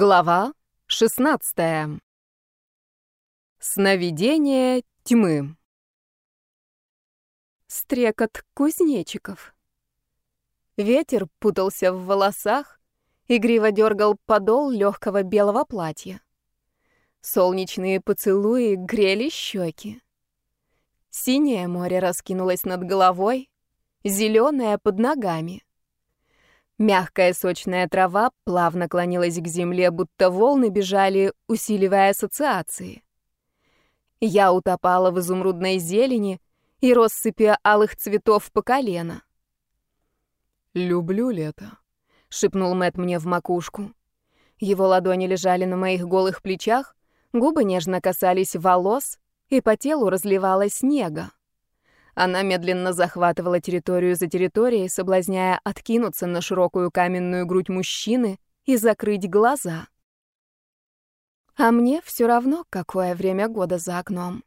Глава 16. Сновидение тьмы. Стрекот кузнечиков. Ветер путался в волосах, игриво дергал подол легкого белого платья. Солнечные поцелуи грели щеки. Синее море раскинулось над головой, зеленое под ногами — Мягкая сочная трава плавно клонилась к земле, будто волны бежали, усиливая ассоциации. Я утопала в изумрудной зелени и россыпи алых цветов по колено. «Люблю лето», — шепнул Мэт мне в макушку. Его ладони лежали на моих голых плечах, губы нежно касались волос, и по телу разливалась снега. Она медленно захватывала территорию за территорией, соблазняя откинуться на широкую каменную грудь мужчины и закрыть глаза. А мне все равно, какое время года за окном.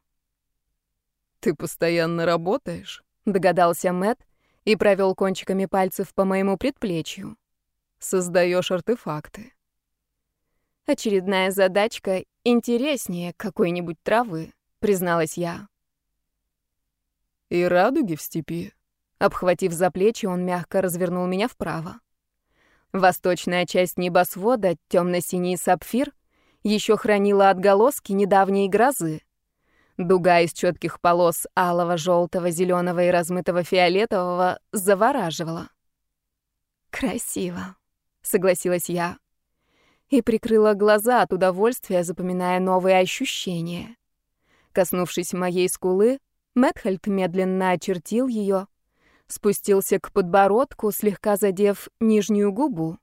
«Ты постоянно работаешь?» — догадался Мэт и провел кончиками пальцев по моему предплечью. «Создаешь артефакты». «Очередная задачка интереснее какой-нибудь травы», — призналась я. И радуги в степи. Обхватив за плечи, он мягко развернул меня вправо. Восточная часть небосвода, темно-синий сапфир, еще хранила отголоски недавней грозы. Дуга из четких полос алого, желтого, зеленого и размытого фиолетового завораживала. «Красиво», — согласилась я. И прикрыла глаза от удовольствия, запоминая новые ощущения. Коснувшись моей скулы, Мэтхальд медленно очертил ее, спустился к подбородку, слегка задев нижнюю губу.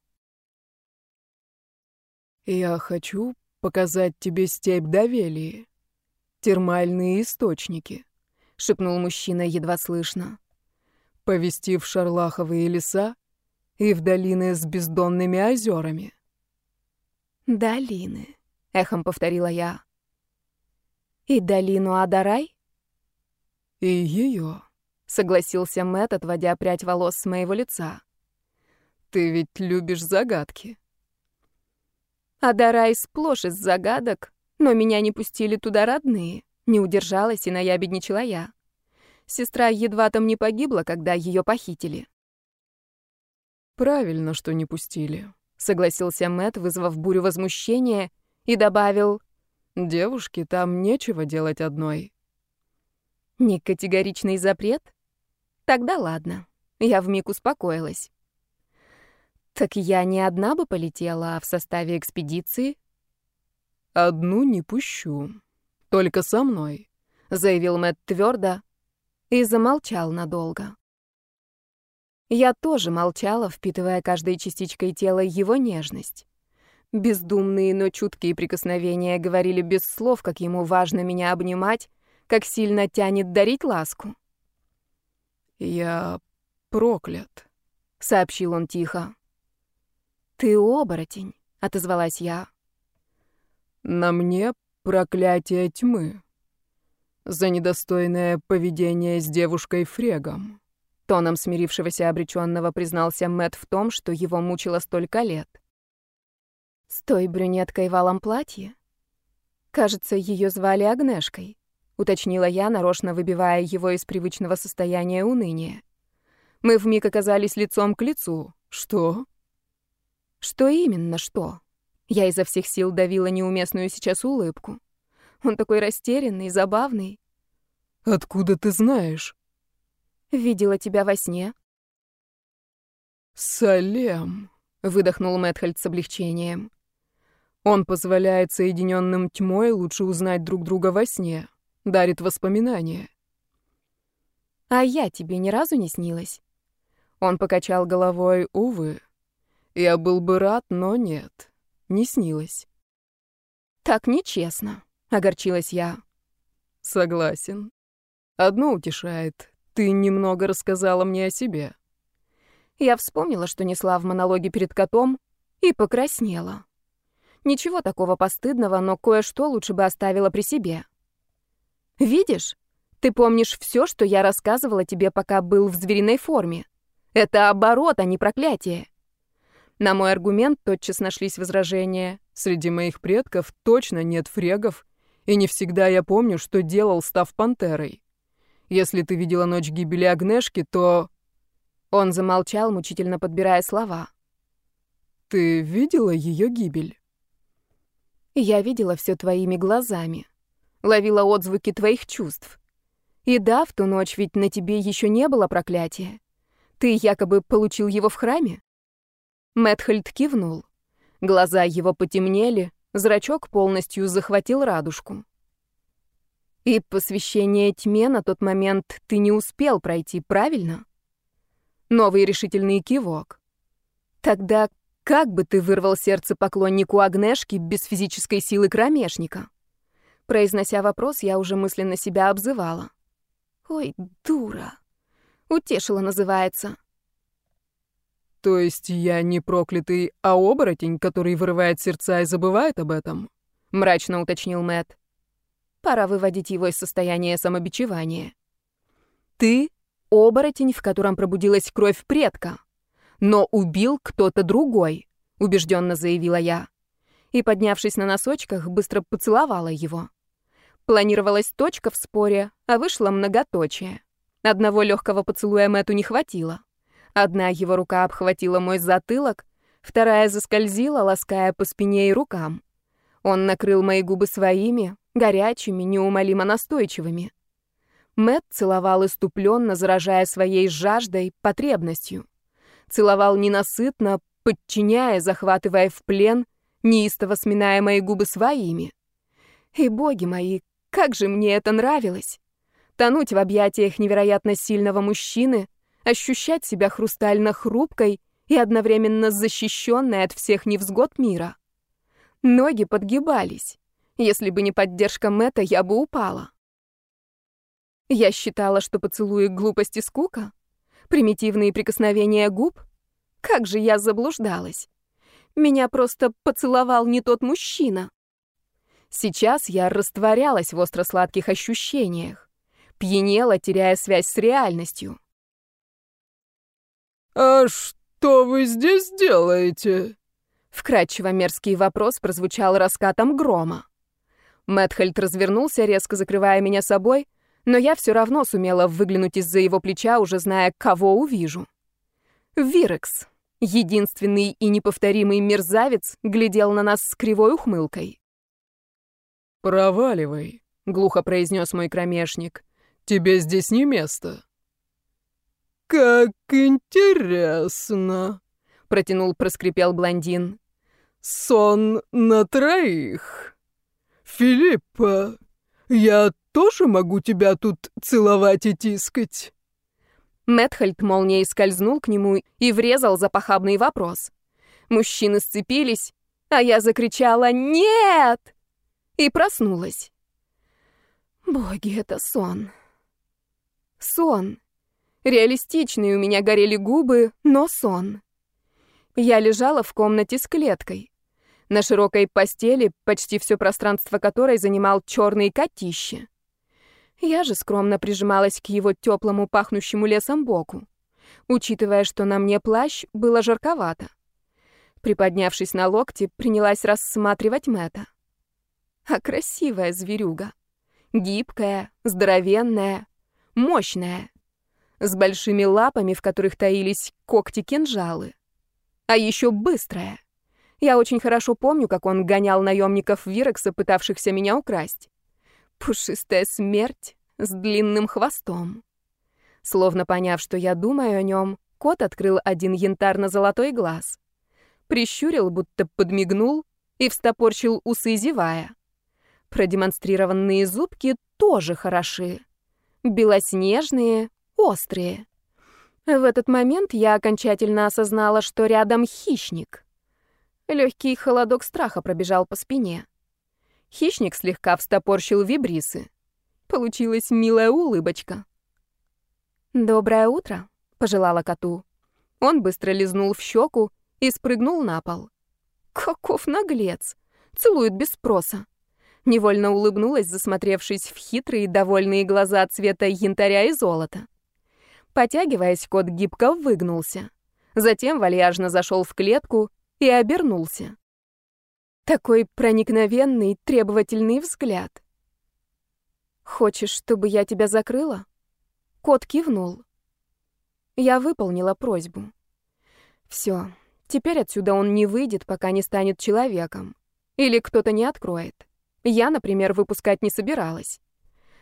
«Я хочу показать тебе степь Давелии, термальные источники», — шепнул мужчина едва слышно. «Повести в шарлаховые леса и в долины с бездонными озерами». «Долины», — эхом повторила я. «И долину Адарай?» «И ее», — согласился Мэтт, отводя прядь волос с моего лица. «Ты ведь любишь загадки». Адарай сплошь из загадок, но меня не пустили туда родные. Не удержалась и наябедничала я. Сестра едва там не погибла, когда ее похитили. «Правильно, что не пустили», — согласился Мэт, вызвав бурю возмущения, и добавил, «Девушке там нечего делать одной. Не категоричный запрет? Тогда ладно. Я вмиг успокоилась. Так я не одна бы полетела, а в составе экспедиции? Одну не пущу. Только со мной, заявил Мэтт твердо и замолчал надолго. Я тоже молчала, впитывая каждой частичкой тела его нежность. Бездумные, но чуткие прикосновения говорили без слов, как ему важно меня обнимать, как сильно тянет дарить ласку. «Я проклят», — сообщил он тихо. «Ты оборотень», — отозвалась я. «На мне проклятие тьмы. За недостойное поведение с девушкой Фрегом», — тоном смирившегося обреченного признался Мэт в том, что его мучило столько лет. «С той брюнеткой в алом платье? Кажется, ее звали Агнешкой уточнила я, нарочно выбивая его из привычного состояния уныния. Мы вмиг оказались лицом к лицу. Что? Что именно, что? Я изо всех сил давила неуместную сейчас улыбку. Он такой растерянный, забавный. Откуда ты знаешь? Видела тебя во сне. Салем, выдохнул Мэтхальд с облегчением. Он позволяет соединенным тьмой лучше узнать друг друга во сне дарит воспоминания. А я тебе ни разу не снилась? Он покачал головой, увы. Я был бы рад, но нет, не снилось. Так нечестно, огорчилась я. Согласен. Одно утешает. Ты немного рассказала мне о себе. Я вспомнила, что несла в монологе перед котом, и покраснела. Ничего такого постыдного, но кое-что лучше бы оставила при себе. Видишь? Ты помнишь все, что я рассказывала тебе, пока был в звериной форме. Это оборот, а не проклятие. На мой аргумент тотчас нашлись возражения. Среди моих предков точно нет фрегов, и не всегда я помню, что делал, став пантерой. Если ты видела ночь гибели Агнешки, то...» Он замолчал, мучительно подбирая слова. «Ты видела ее гибель?» «Я видела все твоими глазами. Ловила отзвуки твоих чувств. И да, в ту ночь ведь на тебе еще не было проклятия. Ты якобы получил его в храме?» Мэтхальд кивнул. Глаза его потемнели, зрачок полностью захватил радужку. И посвящение тьме на тот момент ты не успел пройти, правильно? Новый решительный кивок. Тогда как бы ты вырвал сердце поклоннику Агнешки без физической силы кромешника? Произнося вопрос, я уже мысленно себя обзывала. Ой, дура. Утешила называется. То есть я не проклятый, а оборотень, который вырывает сердца и забывает об этом? Мрачно уточнил Мэт. Пора выводить его из состояния самобичевания. Ты — оборотень, в котором пробудилась кровь предка. Но убил кто-то другой, — убежденно заявила я. И, поднявшись на носочках, быстро поцеловала его. Планировалась точка в споре, а вышло многоточие. Одного легкого поцелуя Мэту не хватило. Одна его рука обхватила мой затылок, вторая заскользила, лаская по спине и рукам. Он накрыл мои губы своими, горячими, неумолимо настойчивыми. Мэт целовал иступленно, заражая своей жаждой, потребностью. Целовал ненасытно, подчиняя, захватывая в плен, неистово сминая мои губы своими. И, боги мои, как же мне это нравилось! Тонуть в объятиях невероятно сильного мужчины, ощущать себя хрустально хрупкой и одновременно защищенной от всех невзгод мира. Ноги подгибались. Если бы не поддержка Мэтта, я бы упала. Я считала, что поцелуи глупость и скука, примитивные прикосновения губ. Как же я заблуждалась. Меня просто поцеловал не тот мужчина. Сейчас я растворялась в остро-сладких ощущениях, пьянела, теряя связь с реальностью. «А что вы здесь делаете?» Вкрадчиво мерзкий вопрос прозвучал раскатом грома. Мэтхельд развернулся, резко закрывая меня собой, но я все равно сумела выглянуть из-за его плеча, уже зная, кого увижу. Вирекс, единственный и неповторимый мерзавец, глядел на нас с кривой ухмылкой. «Проваливай», — глухо произнес мой кромешник. «Тебе здесь не место». «Как интересно», — протянул, проскрипел блондин. «Сон на троих». «Филиппа, я тоже могу тебя тут целовать и тискать?» Мэтхальд молнией скользнул к нему и врезал за похабный вопрос. Мужчины сцепились, а я закричала «Нет!» И проснулась. Боги, это сон. Сон. Реалистичные у меня горели губы, но сон. Я лежала в комнате с клеткой. На широкой постели, почти все пространство которой занимал черный котище. Я же скромно прижималась к его теплому, пахнущему лесом боку. Учитывая, что на мне плащ, было жарковато. Приподнявшись на локте, принялась рассматривать Мэтта. А красивая зверюга. Гибкая, здоровенная, мощная. С большими лапами, в которых таились когти-кинжалы. А еще быстрая. Я очень хорошо помню, как он гонял наемников Вирекса, пытавшихся меня украсть. Пушистая смерть с длинным хвостом. Словно поняв, что я думаю о нем, кот открыл один янтарно-золотой глаз. Прищурил, будто подмигнул и встопорчил усы, зевая. Продемонстрированные зубки тоже хороши. Белоснежные, острые. В этот момент я окончательно осознала, что рядом хищник — Легкий холодок страха пробежал по спине. Хищник слегка встопорщил вибрисы. Получилась милая улыбочка. «Доброе утро», — пожелала коту. Он быстро лизнул в щеку и спрыгнул на пол. «Каков наглец! Целует без спроса!» Невольно улыбнулась, засмотревшись в хитрые, довольные глаза цвета янтаря и золота. Потягиваясь, кот гибко выгнулся. Затем вальяжно зашел в клетку и обернулся. Такой проникновенный, требовательный взгляд. «Хочешь, чтобы я тебя закрыла?» Кот кивнул. Я выполнила просьбу. Все, теперь отсюда он не выйдет, пока не станет человеком. Или кто-то не откроет. Я, например, выпускать не собиралась.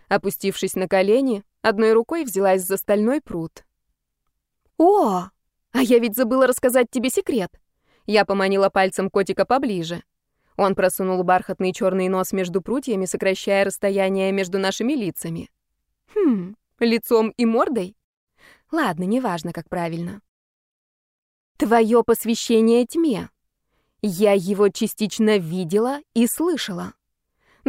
Опустившись на колени, одной рукой взялась за стальной пруд. «О, а я ведь забыла рассказать тебе секрет!» Я поманила пальцем котика поближе. Он просунул бархатный черный нос между прутьями, сокращая расстояние между нашими лицами. Хм, лицом и мордой? Ладно, неважно, как правильно. Твое посвящение тьме. Я его частично видела и слышала.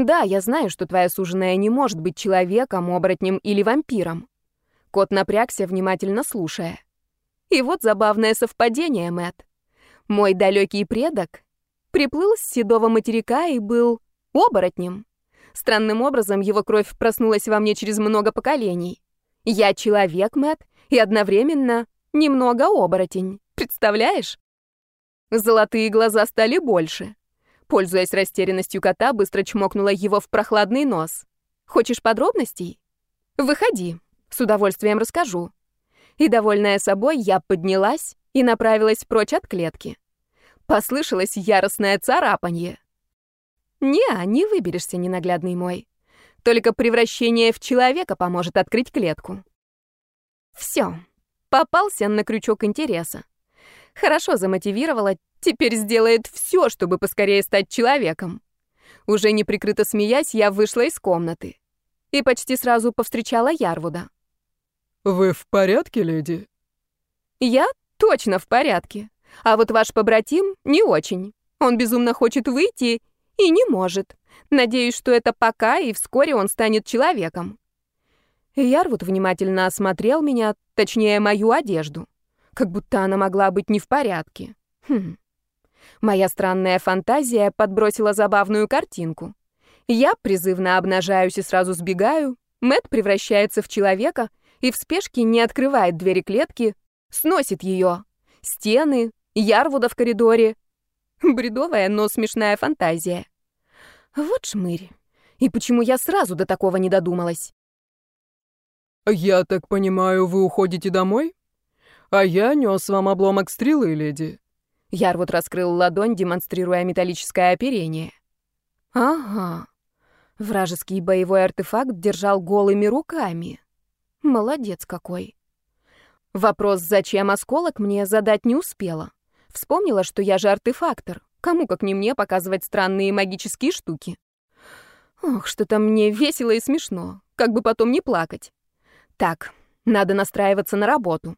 Да, я знаю, что твоя суженая не может быть человеком, оборотнем или вампиром. Кот напрягся, внимательно слушая. И вот забавное совпадение, Мэт. Мой далекий предок приплыл с седого материка и был оборотнем. Странным образом его кровь проснулась во мне через много поколений. Я человек, Мэт, и одновременно немного оборотень. Представляешь? Золотые глаза стали больше. Пользуясь растерянностью кота, быстро чмокнула его в прохладный нос. Хочешь подробностей? Выходи, с удовольствием расскажу. И, довольная собой, я поднялась и направилась прочь от клетки. Послышалось яростное царапанье. Не, не выберешься, ненаглядный мой. Только превращение в человека поможет открыть клетку. Все, попался на крючок интереса. Хорошо замотивировала, теперь сделает все, чтобы поскорее стать человеком. Уже неприкрыто смеясь, я вышла из комнаты и почти сразу повстречала Ярвуда. «Вы в порядке, леди?» «Я точно в порядке. А вот ваш побратим не очень. Он безумно хочет выйти и не может. Надеюсь, что это пока, и вскоре он станет человеком». Ярвуд внимательно осмотрел меня, точнее, мою одежду. Как будто она могла быть не в порядке. Хм. Моя странная фантазия подбросила забавную картинку. Я призывно обнажаюсь и сразу сбегаю. Мэт превращается в человека и в спешке не открывает двери клетки, сносит ее. Стены, Ярвуда в коридоре. Бредовая, но смешная фантазия. Вот шмырь. И почему я сразу до такого не додумалась? «Я так понимаю, вы уходите домой? А я нес вам обломок стрелы, леди». Ярвуд раскрыл ладонь, демонстрируя металлическое оперение. «Ага. Вражеский боевой артефакт держал голыми руками. Молодец какой». Вопрос, зачем осколок, мне задать не успела. Вспомнила, что я же артефактор. Кому, как не мне, показывать странные магические штуки. Ох, что-то мне весело и смешно. Как бы потом не плакать. Так, надо настраиваться на работу.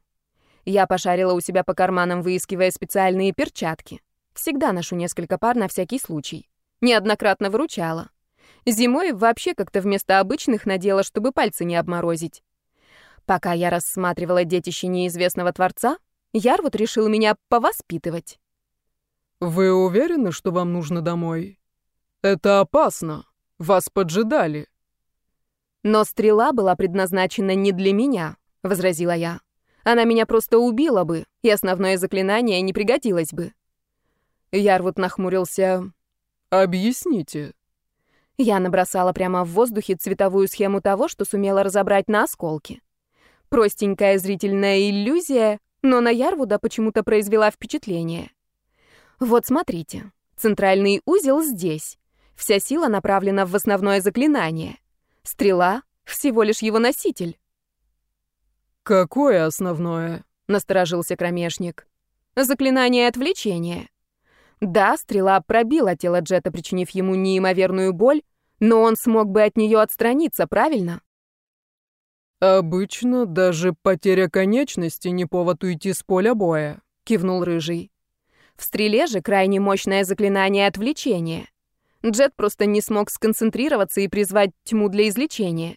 Я пошарила у себя по карманам, выискивая специальные перчатки. Всегда ношу несколько пар на всякий случай. Неоднократно выручала. Зимой вообще как-то вместо обычных надела, чтобы пальцы не обморозить. Пока я рассматривала детище неизвестного творца, Ярвуд решил меня повоспитывать. «Вы уверены, что вам нужно домой? Это опасно. Вас поджидали». «Но стрела была предназначена не для меня», — возразила я. «Она меня просто убила бы, и основное заклинание не пригодилось бы». Ярвуд нахмурился. «Объясните». Я набросала прямо в воздухе цветовую схему того, что сумела разобрать на осколки. Простенькая зрительная иллюзия, но на Ярвуда почему-то произвела впечатление. Вот смотрите, центральный узел здесь. Вся сила направлена в основное заклинание. Стрела — всего лишь его носитель. «Какое основное?» — насторожился кромешник. «Заклинание отвлечения». Да, стрела пробила тело Джета, причинив ему неимоверную боль, но он смог бы от нее отстраниться, правильно? «Обычно даже потеря конечности не повод уйти с поля боя», — кивнул Рыжий. В стреле же крайне мощное заклинание отвлечения. Джет просто не смог сконцентрироваться и призвать тьму для излечения.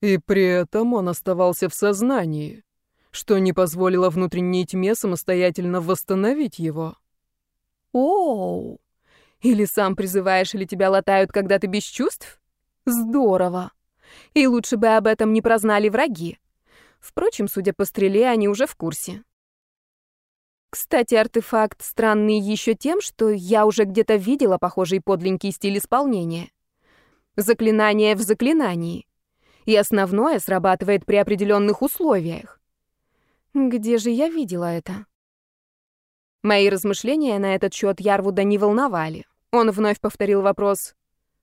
И при этом он оставался в сознании, что не позволило внутренней тьме самостоятельно восстановить его. Оу! Или сам призываешь, или тебя латают, когда ты без чувств? Здорово! И лучше бы об этом не прознали враги. Впрочем, судя по стреле, они уже в курсе. Кстати, артефакт странный еще тем, что я уже где-то видела похожий подленький стиль исполнения. Заклинание в заклинании. И основное срабатывает при определенных условиях. Где же я видела это? Мои размышления на этот счет Ярвуда не волновали. Он вновь повторил вопрос.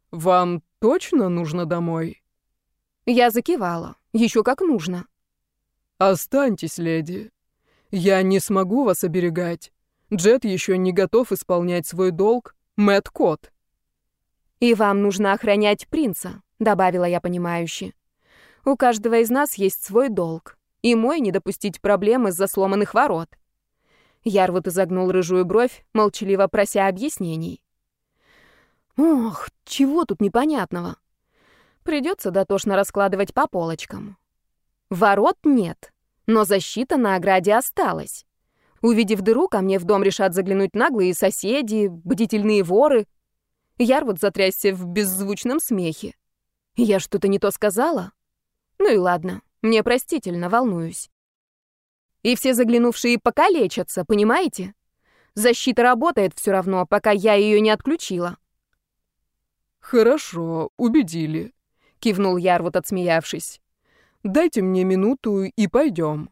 «Вам точно нужно домой?» Я закивала. Еще как нужно. «Останьтесь, леди. Я не смогу вас оберегать. Джет еще не готов исполнять свой долг. Мэтт Кот». «И вам нужно охранять принца», — добавила я понимающе. «У каждого из нас есть свой долг, и мой — не допустить проблем из-за сломанных ворот». Ярвуд изогнул рыжую бровь, молчаливо прося объяснений. «Ох, чего тут непонятного? Придется дотошно раскладывать по полочкам. Ворот нет, но защита на ограде осталась. Увидев дыру, ко мне в дом решат заглянуть наглые соседи, бдительные воры. Ярвуд затрясся в беззвучном смехе. Я что-то не то сказала? Ну и ладно, мне простительно, волнуюсь. И все заглянувшие покалечатся, понимаете? Защита работает все равно, пока я ее не отключила. «Хорошо, убедили», — кивнул Ярвуд, отсмеявшись. «Дайте мне минуту и пойдем».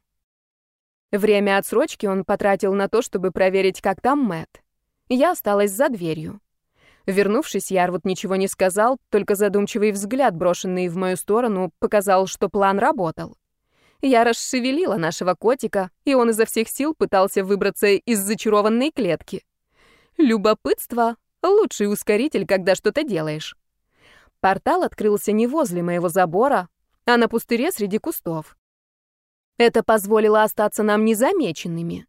Время отсрочки он потратил на то, чтобы проверить, как там Мэт. Я осталась за дверью. Вернувшись, Ярвуд ничего не сказал, только задумчивый взгляд, брошенный в мою сторону, показал, что план работал. Я расшевелила нашего котика, и он изо всех сил пытался выбраться из зачарованной клетки. Любопытство — лучший ускоритель, когда что-то делаешь. Портал открылся не возле моего забора, а на пустыре среди кустов. Это позволило остаться нам незамеченными.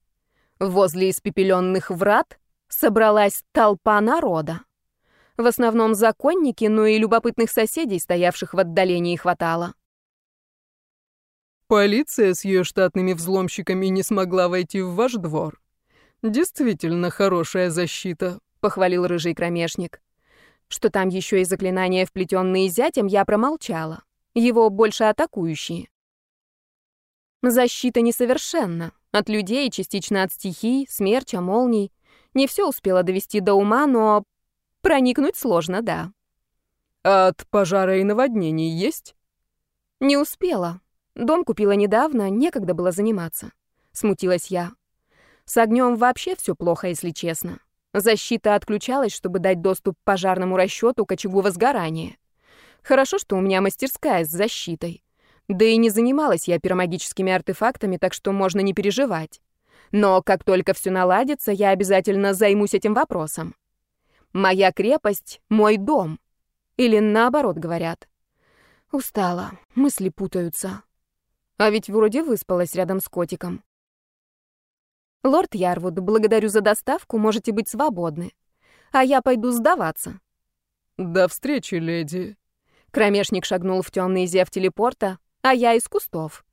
Возле испепеленных врат собралась толпа народа. В основном законники, но и любопытных соседей, стоявших в отдалении, хватало. Полиция с ее штатными взломщиками не смогла войти в ваш двор. Действительно хорошая защита, похвалил рыжий кромешник. Что там еще и заклинания, вплетенные зятем, я промолчала. Его больше атакующие. Защита несовершенна. От людей, частично от стихий, смерча, молний. Не все успела довести до ума, но проникнуть сложно, да. От пожара и наводнений есть? Не успела. Дом купила недавно, некогда было заниматься. Смутилась я. С огнем вообще все плохо, если честно. Защита отключалась, чтобы дать доступ пожарному расчету к очагу возгорания. Хорошо, что у меня мастерская с защитой. Да и не занималась я пиромагическими артефактами, так что можно не переживать. Но как только все наладится, я обязательно займусь этим вопросом. Моя крепость — мой дом. Или наоборот говорят. Устала, мысли путаются. А ведь вроде выспалась рядом с котиком. Лорд Ярвуд, благодарю за доставку, можете быть свободны. А я пойду сдаваться. До встречи, леди. Кромешник шагнул в темный зев телепорта, а я из кустов.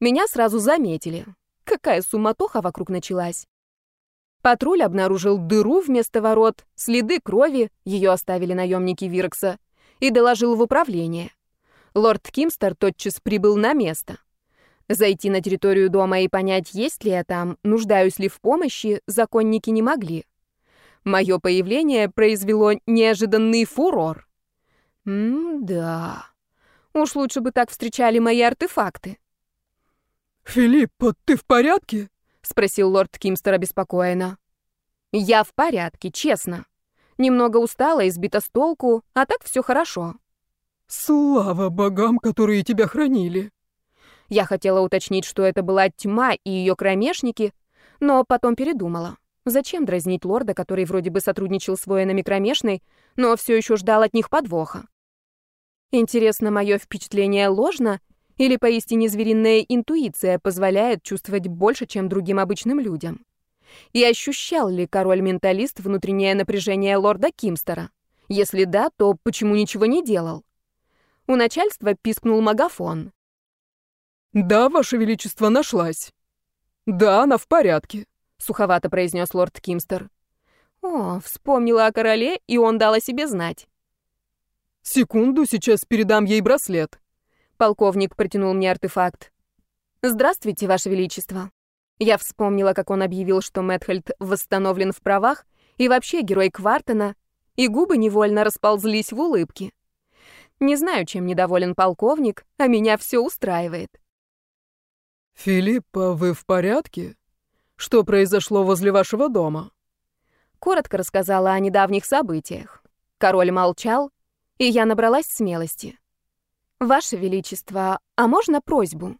Меня сразу заметили. Какая суматоха вокруг началась. Патруль обнаружил дыру вместо ворот, следы крови, ее оставили наемники Виркса, и доложил в управление. Лорд Кимстер тотчас прибыл на место. Зайти на территорию дома и понять, есть ли я там, нуждаюсь ли в помощи, законники не могли. Мое появление произвело неожиданный фурор. М-да. Уж лучше бы так встречали мои артефакты. «Филиппа, ты в порядке?» — спросил лорд Кимстер обеспокоенно. «Я в порядке, честно. Немного устала, избита с толку, а так все хорошо». «Слава богам, которые тебя хранили!» Я хотела уточнить, что это была тьма и ее кромешники, но потом передумала. Зачем дразнить лорда, который вроде бы сотрудничал с воинами кромешной, но все еще ждал от них подвоха? Интересно, мое впечатление ложно, или поистине звериная интуиция позволяет чувствовать больше, чем другим обычным людям? И ощущал ли король-менталист внутреннее напряжение лорда Кимстера? Если да, то почему ничего не делал? У начальства пискнул магафон. «Да, Ваше Величество, нашлась». «Да, она в порядке», — суховато произнес лорд Кимстер. «О, вспомнила о короле, и он дал о себе знать». «Секунду, сейчас передам ей браслет». Полковник протянул мне артефакт. «Здравствуйте, Ваше Величество». Я вспомнила, как он объявил, что Мэтхельд восстановлен в правах, и вообще герой Квартона, и губы невольно расползлись в улыбке. Не знаю, чем недоволен полковник, а меня все устраивает. «Филиппа, вы в порядке? Что произошло возле вашего дома?» Коротко рассказала о недавних событиях. Король молчал, и я набралась смелости. «Ваше Величество, а можно просьбу?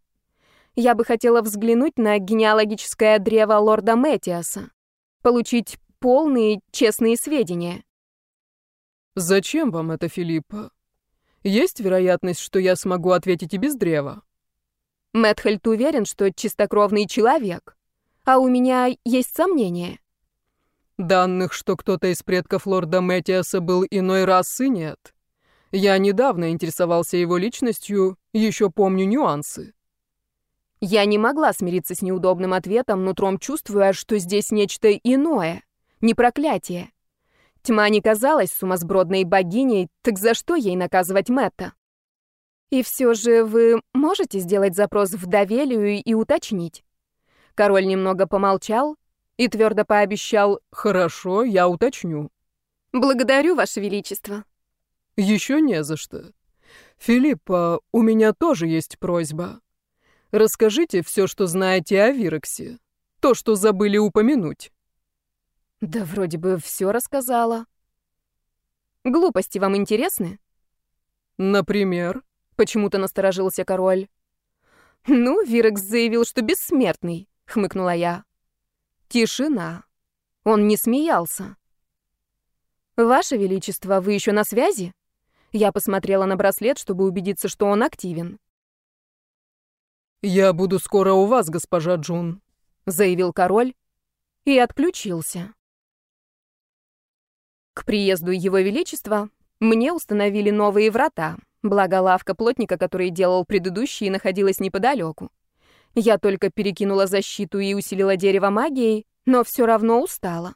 Я бы хотела взглянуть на генеалогическое древо лорда Мэтиаса, получить полные, честные сведения». «Зачем вам это, Филиппа? Есть вероятность, что я смогу ответить и без древа?» Мэтхельд уверен, что чистокровный человек, а у меня есть сомнения. Данных, что кто-то из предков лорда Мэтиаса был иной расы, нет. Я недавно интересовался его личностью, еще помню нюансы. Я не могла смириться с неудобным ответом, нутром чувствуя, что здесь нечто иное, не проклятие. Тьма не казалась сумасбродной богиней, так за что ей наказывать Мэтта? И все же вы можете сделать запрос в Довелию и уточнить? Король немного помолчал и твердо пообещал «Хорошо, я уточню». «Благодарю, Ваше Величество». «Еще не за что. Филиппа, у меня тоже есть просьба. Расскажите все, что знаете о Вирексе. То, что забыли упомянуть». Да вроде бы все рассказала. Глупости вам интересны? Например? Почему-то насторожился король. Ну, Вирекс заявил, что бессмертный, хмыкнула я. Тишина. Он не смеялся. Ваше Величество, вы еще на связи? Я посмотрела на браслет, чтобы убедиться, что он активен. «Я буду скоро у вас, госпожа Джун», — заявил король и отключился. К приезду Его Величества мне установили новые врата, благо лавка плотника, который делал предыдущие, находилась неподалеку. Я только перекинула защиту и усилила дерево магией, но все равно устала.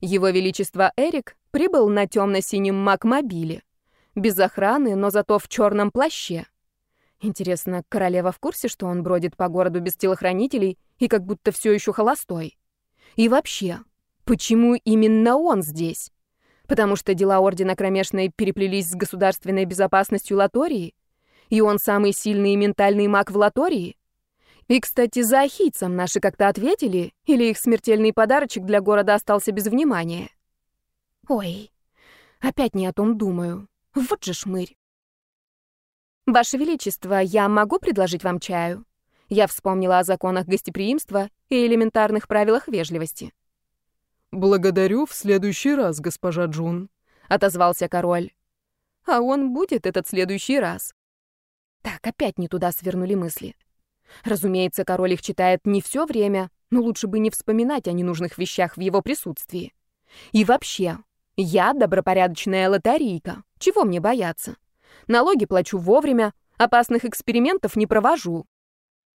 Его Величество Эрик прибыл на темно-синем макмобиле, без охраны, но зато в черном плаще. Интересно, королева в курсе, что он бродит по городу без телохранителей и как будто все еще холостой? И вообще, почему именно он здесь? Потому что дела Ордена Кромешной переплелись с государственной безопасностью Латории? И он самый сильный ментальный маг в Латории? И, кстати, за ахийцам наши как-то ответили, или их смертельный подарочек для города остался без внимания? Ой, опять не о том думаю. Вот же шмырь. Ваше Величество, я могу предложить вам чаю? Я вспомнила о законах гостеприимства и элементарных правилах вежливости. «Благодарю в следующий раз, госпожа Джун», — отозвался король. «А он будет этот следующий раз». Так, опять не туда свернули мысли. Разумеется, король их читает не все время, но лучше бы не вспоминать о ненужных вещах в его присутствии. И вообще, я добропорядочная лотерейка. Чего мне бояться? Налоги плачу вовремя, опасных экспериментов не провожу.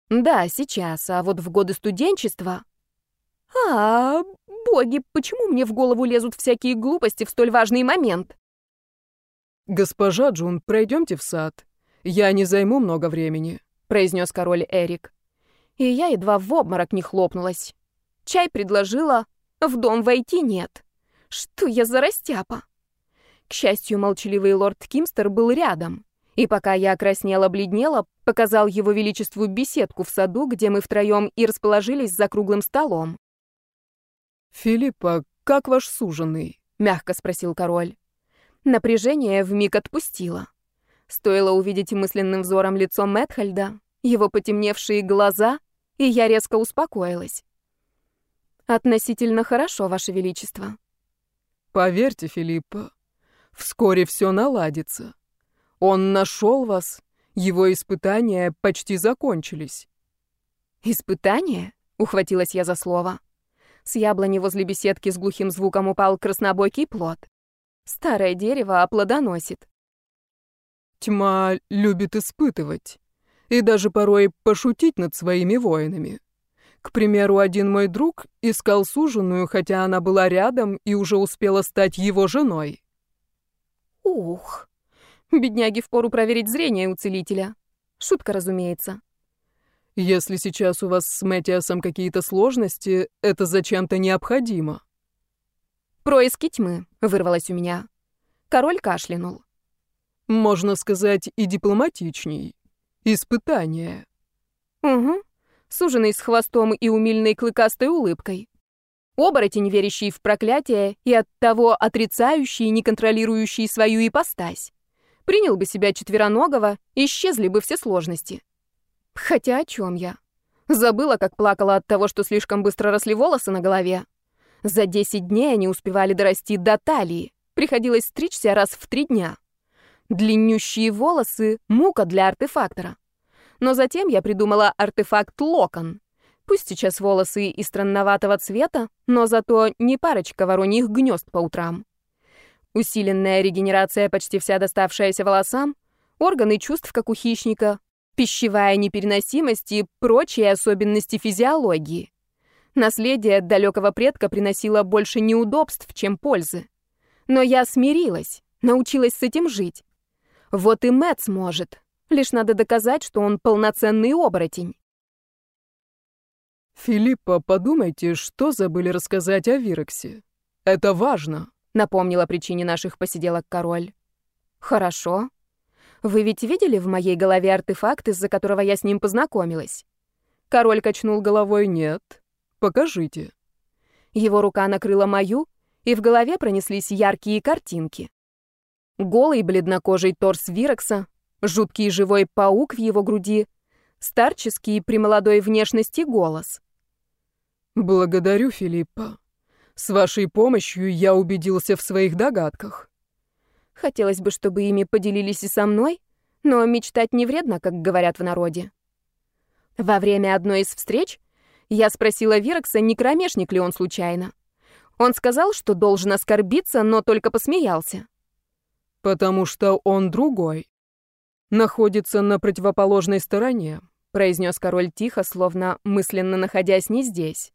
Да, сейчас, а вот в годы студенчества... А, боги, почему мне в голову лезут всякие глупости в столь важный момент? Госпожа Джун, пройдемте в сад. Я не займу много времени, произнес король Эрик. И я едва в обморок не хлопнулась. Чай предложила, в дом войти нет. Что я за растяпа? К счастью, молчаливый лорд Кимстер был рядом. И пока я краснела-бледнела, показал его величеству беседку в саду, где мы втроем и расположились за круглым столом. «Филиппа, как ваш суженый?» — мягко спросил король. Напряжение вмиг отпустило. Стоило увидеть мысленным взором лицо Мэтхальда, его потемневшие глаза, и я резко успокоилась. «Относительно хорошо, Ваше Величество». «Поверьте, Филиппа, вскоре все наладится. Он нашел вас, его испытания почти закончились». «Испытания?» — ухватилась я за слово. С яблони возле беседки с глухим звуком упал краснобокий плод. Старое дерево оплодоносит. Тьма любит испытывать и даже порой пошутить над своими воинами. К примеру, один мой друг искал суженую, хотя она была рядом и уже успела стать его женой. Ух, бедняги впору проверить зрение у целителя. Шутка, разумеется. Если сейчас у вас с Мэтиасом какие-то сложности, это зачем-то необходимо. «Происки тьмы», — вырвалось у меня. Король кашлянул. «Можно сказать и дипломатичней. Испытание». «Угу», суженный с хвостом и умильной клыкастой улыбкой. Оборотень, верящий в проклятие и оттого отрицающий, не контролирующий свою ипостась. Принял бы себя четвероногого, исчезли бы все сложности. Хотя о чем я? Забыла, как плакала от того, что слишком быстро росли волосы на голове. За 10 дней они успевали дорасти до талии. Приходилось стричься раз в три дня. Длиннющие волосы — мука для артефактора. Но затем я придумала артефакт локон. Пусть сейчас волосы и странноватого цвета, но зато не парочка вороньих гнезд по утрам. Усиленная регенерация, почти вся доставшаяся волосам, органы чувств, как у хищника, пищевая непереносимость и прочие особенности физиологии. Наследие далекого предка приносило больше неудобств, чем пользы. Но я смирилась, научилась с этим жить. Вот и Мэтт сможет. Лишь надо доказать, что он полноценный оборотень. «Филиппа, подумайте, что забыли рассказать о Вирексе. Это важно», — напомнила причине наших посиделок король. «Хорошо. Вы ведь видели в моей голове артефакт, из-за которого я с ним познакомилась?» Король качнул головой «нет». Покажите». Его рука накрыла мою, и в голове пронеслись яркие картинки. Голый бледнокожий торс Вирекса, жуткий живой паук в его груди, старческий при молодой внешности голос. «Благодарю, Филиппа. С вашей помощью я убедился в своих догадках». Хотелось бы, чтобы ими поделились и со мной, но мечтать не вредно, как говорят в народе. Во время одной из встреч я спросила Вирекса, не кромешник ли он случайно. Он сказал, что должен оскорбиться, но только посмеялся. «Потому что он другой. Находится на противоположной стороне», — произнес король тихо, словно мысленно находясь не здесь.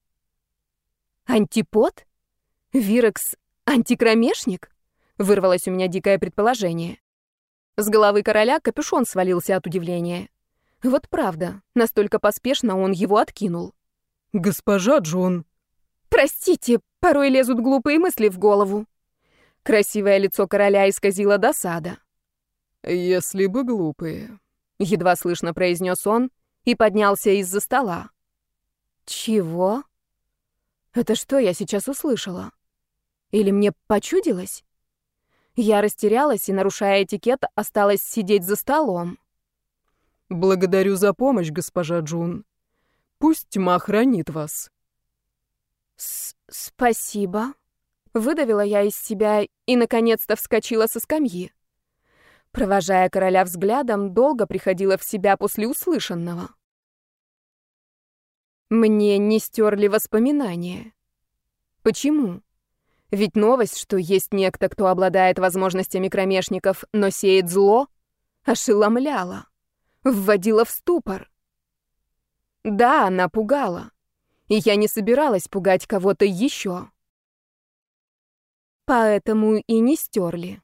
«Антипод? Вирекс — антикромешник?» — вырвалось у меня дикое предположение. С головы короля капюшон свалился от удивления. Вот правда, настолько поспешно он его откинул. «Госпожа Джон!» «Простите, порой лезут глупые мысли в голову». Красивое лицо короля исказило досада. «Если бы глупые», — едва слышно произнес он и поднялся из-за стола. «Чего? Это что я сейчас услышала? Или мне почудилось?» Я растерялась и, нарушая этикет, осталась сидеть за столом. «Благодарю за помощь, госпожа Джун. Пусть тьма хранит вас. С Спасибо. Выдавила я из себя и, наконец-то, вскочила со скамьи. Провожая короля взглядом, долго приходила в себя после услышанного. Мне не стерли воспоминания. Почему? Ведь новость, что есть некто, кто обладает возможностями кромешников, но сеет зло, ошеломляла, вводила в ступор. Да, она пугала. И я не собиралась пугать кого-то еще. Поэтому и не стерли.